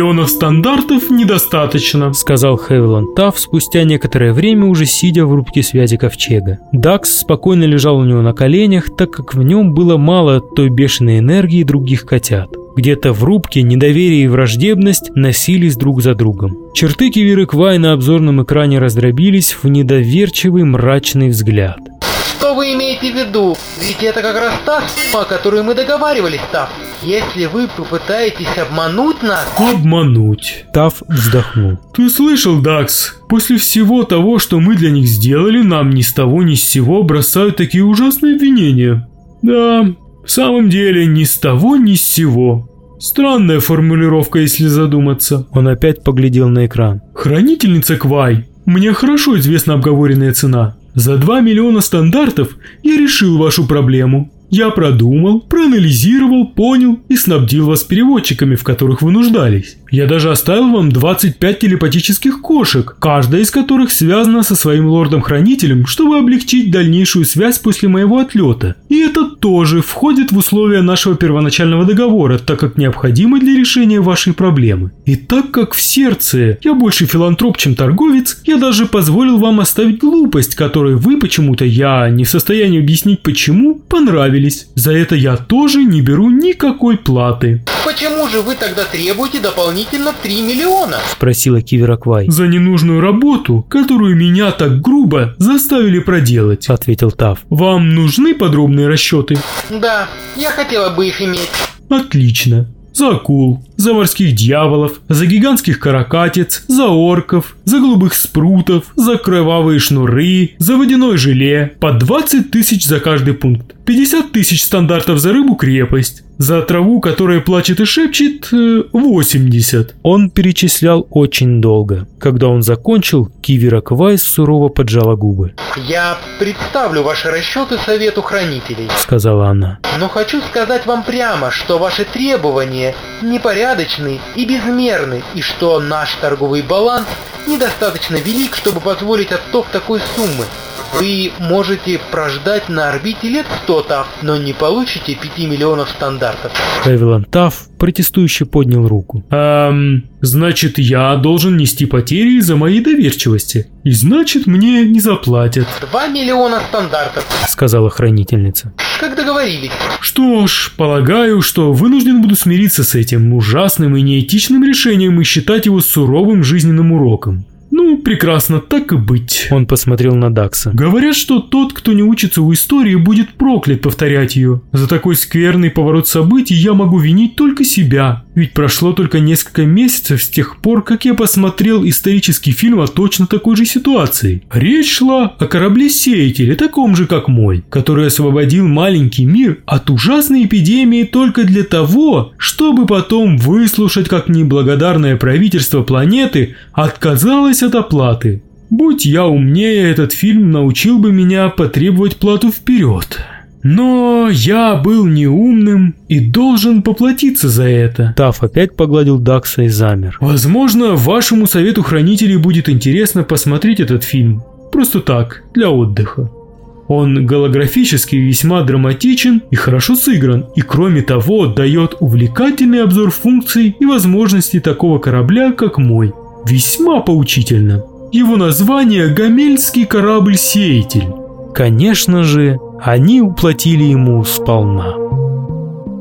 миллионов стандартов недостаточно», сказал Хевилан Тафф спустя некоторое время, уже сидя в рубке связи ковчега. Дакс спокойно лежал у него на коленях, так как в нем было мало той бешеной энергии других котят. Где-то в рубке недоверие и враждебность носились друг за другом. Черты Кивиры Квай на обзорном экране раздробились в недоверчивый мрачный взгляд. Что вы имеете в виду? Ведь это как раз та сумма, о которой мы договаривались, Таф. Если вы попытаетесь обмануть нас... Обмануть. Таф вздохнул. Ты слышал, Дакс? После всего того, что мы для них сделали, нам ни с того ни с сего бросают такие ужасные обвинения. Да, в самом деле ни с того ни с сего. Странная формулировка, если задуматься. Он опять поглядел на экран. Хранительница Квай. Мне хорошо известна обговоренная цена. За 2 миллиона стандартов я решил вашу проблему. Я продумал, проанализировал, понял и снабдил вас переводчиками, в которых вы нуждались. Я даже оставил вам 25 телепатических кошек, каждая из которых связана со своим лордом-хранителем, чтобы облегчить дальнейшую связь после моего отлета. И это тоже входит в условия нашего первоначального договора, так как необходимо для решения вашей проблемы. И так как в сердце я больше филантроп, чем торговец, я даже позволил вам оставить глупость, которой вы почему-то, я не в состоянии объяснить почему, понравились. За это я тоже не беру никакой платы. Почему же вы тогда требуете дополнительно 3 миллиона? Спросила Кивераквай. За ненужную работу, которую меня так грубо заставили проделать. Ответил Тав. Вам нужны подробные расчеты? Да, я хотела бы их иметь. Отлично. За акул, за морских дьяволов, за гигантских каракатиц, за орков, за голубых спрутов, за кровавые шнуры, за водяное желе. По 20 тысяч за каждый пункт. 50 тысяч стандартов за рыбу крепость. За траву, которая плачет и шепчет, 80. Он перечислял очень долго. Когда он закончил, Кивера Квайс сурово поджала губы. «Я представлю ваши расчеты Совету Хранителей», — сказала она. «Но хочу сказать вам прямо, что ваши требования непорядочны и безмерны, и что наш торговый баланс недостаточно велик, чтобы позволить отток такой суммы. Вы можете прождать на орбите лет 100 ТАФ, но не получите 5 миллионов стандартов. Эвелон Тафф протестующе поднял руку. Эм, значит, я должен нести потери из-за моей доверчивости. И значит, мне не заплатят. 2 миллиона стандартов, сказала хранительница. Как договорились. Что ж, полагаю, что вынужден буду смириться с этим ужасным и неэтичным решением и считать его суровым жизненным уроком. Прекрасно, так и быть. Он посмотрел на Дакса. Говорят, что тот, кто не учится у истории, будет проклят повторять ее. За такой скверный поворот событий я могу винить только себя. Ведь прошло только несколько месяцев с тех пор, как я посмотрел исторический фильм о точно такой же ситуации. Речь шла о корабле-сеятеле, таком же, как мой, который освободил маленький мир от ужасной эпидемии только для того, чтобы потом выслушать, как неблагодарное правительство планеты отказалось от оплаты. Будь я умнее, этот фильм научил бы меня потребовать плату вперед. Но я был неумным и должен поплатиться за это. Таф опять погладил Дакса и замер. Возможно, вашему совету хранителей будет интересно посмотреть этот фильм. Просто так, для отдыха. Он голографически весьма драматичен и хорошо сыгран, и кроме того дает увлекательный обзор функций и возможностей такого корабля, как мой. Весьма поучительно. Его название «Гамельский корабль-сеятель». Конечно же, они уплатили ему сполна.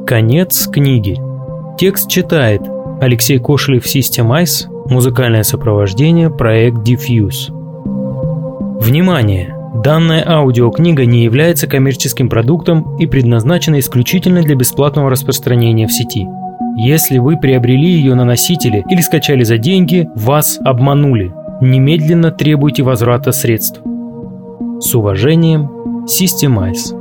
Конец книги. Текст читает Алексей Кошелев System Ice, музыкальное сопровождение, проект Diffuse. Внимание! Данная аудиокнига не является коммерческим продуктом и предназначена исключительно для бесплатного распространения в сети. Если вы приобрели ее на носителе или скачали за деньги, вас обманули. Немедленно требуйте возврата средств. С уважением, Systemize.